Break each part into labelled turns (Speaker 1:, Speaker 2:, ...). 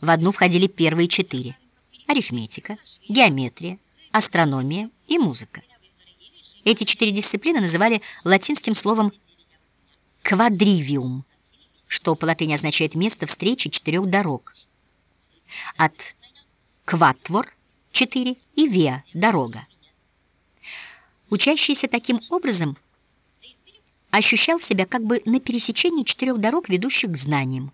Speaker 1: В одну входили первые четыре – арифметика, геометрия, астрономия и музыка. Эти четыре дисциплины называли латинским словом «квадривиум», что по латыни означает «место встречи четырех дорог». От «кватвор» — четыре и «виа» — дорога. Учащийся таким образом ощущал себя как бы на пересечении четырех дорог, ведущих к знаниям.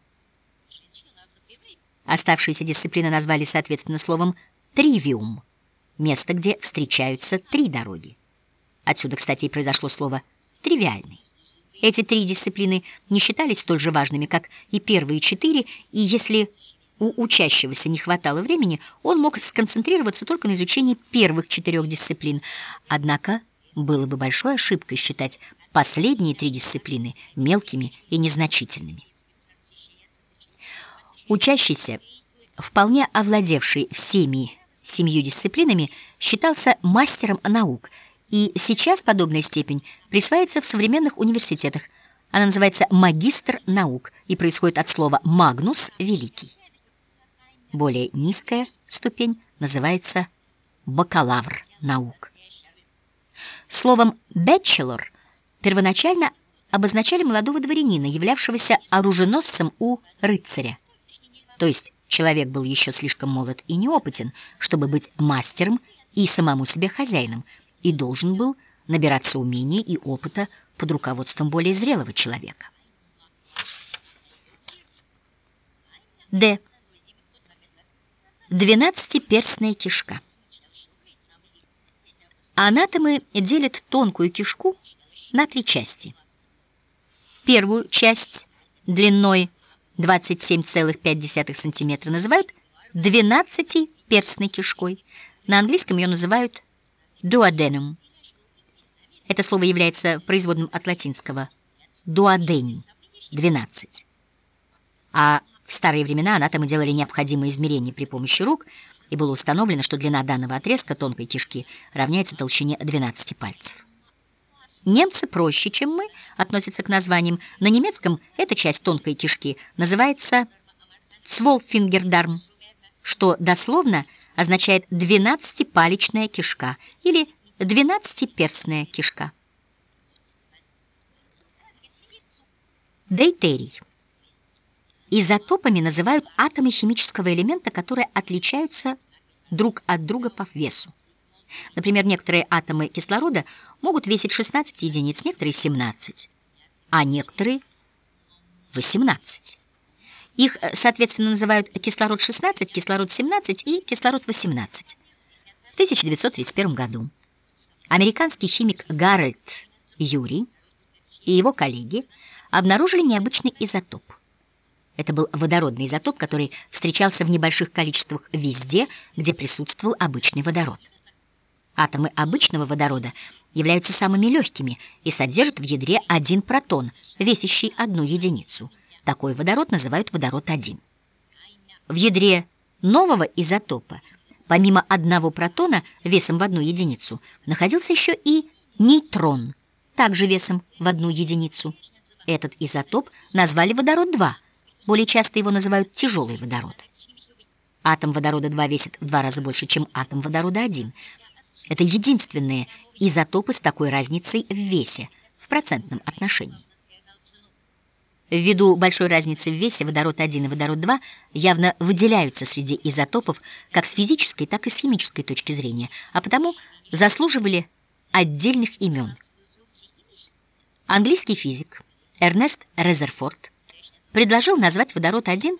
Speaker 1: Оставшиеся дисциплины назвали, соответственно, словом «тривиум» — место, где встречаются три дороги. Отсюда, кстати, и произошло слово «тривиальный». Эти три дисциплины не считались столь же важными, как и первые четыре, и если у учащегося не хватало времени, он мог сконцентрироваться только на изучении первых четырех дисциплин. Однако было бы большой ошибкой считать последние три дисциплины мелкими и незначительными. Учащийся, вполне овладевший всеми семью дисциплинами, считался мастером наук, и сейчас подобная степень присваивается в современных университетах. Она называется магистр наук и происходит от слова «магнус» — «великий». Более низкая ступень называется бакалавр наук. Словом «бэчелор» первоначально обозначали молодого дворянина, являвшегося оруженосцем у рыцаря. То есть человек был еще слишком молод и неопытен, чтобы быть мастером и самому себе хозяином, и должен был набираться умения и опыта под руководством более зрелого человека. Д. Двенадцатиперстная кишка. Анатомы делят тонкую кишку на три части. Первую часть длиной 27,5 см называют двенадцатиперстной кишкой. На английском ее называют duodenum. Это слово является производным от латинского duodeni – 12. А в старые времена анатомы делали необходимые измерения при помощи рук, и было установлено, что длина данного отрезка тонкой кишки равняется толщине 12 пальцев. Немцы проще, чем мы, относятся к названиям. На немецком эта часть тонкой кишки называется «цволфингердарм», что дословно означает «двенадцатипалечная кишка» или «двенадцатиперстная кишка». Дейтерий. Изотопами называют атомы химического элемента, которые отличаются друг от друга по весу. Например, некоторые атомы кислорода могут весить 16 единиц, некоторые 17, а некоторые 18. Их, э, соответственно, называют кислород-16, кислород-17 и кислород-18. В 1931 году американский химик Гарольд Юрий и его коллеги обнаружили необычный изотоп. Это был водородный изотоп, который встречался в небольших количествах везде, где присутствовал обычный водород. Атомы обычного водорода являются самыми легкими и содержат в ядре один протон, весящий одну единицу. Такой водород называют водород-1. В ядре нового изотопа, помимо одного протона весом в одну единицу, находился еще и нейтрон, также весом в одну единицу. Этот изотоп назвали водород-2, более часто его называют тяжелый водород. Атом водорода-2 весит в два раза больше, чем атом водорода-1. Это единственные изотопы с такой разницей в весе, в процентном отношении. Ввиду большой разницы в весе водород-1 и водород-2 явно выделяются среди изотопов как с физической, так и с химической точки зрения, а потому заслуживали отдельных имен. Английский физик Эрнест Резерфорд предложил назвать водород-1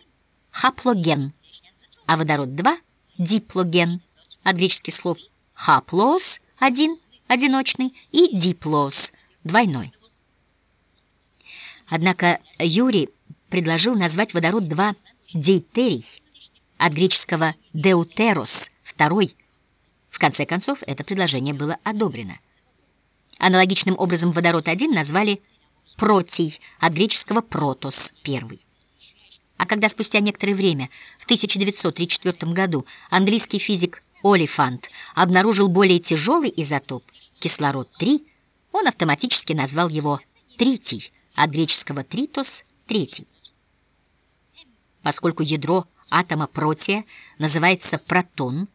Speaker 1: хаплоген, а водород-2 диплоген, от греческих слов хаплос – один, одиночный, и диплос – двойной. Однако Юрий предложил назвать водород-2 дейтерий, от греческого деутерос – второй. В конце концов, это предложение было одобрено. Аналогичным образом водород-1 назвали протий, от греческого протос – первый. А когда спустя некоторое время, в 1934 году, английский физик Олифант обнаружил более тяжелый изотоп, кислород-3, он автоматически назвал его тритий, от греческого тритос – третий. Поскольку ядро атома протия называется протон,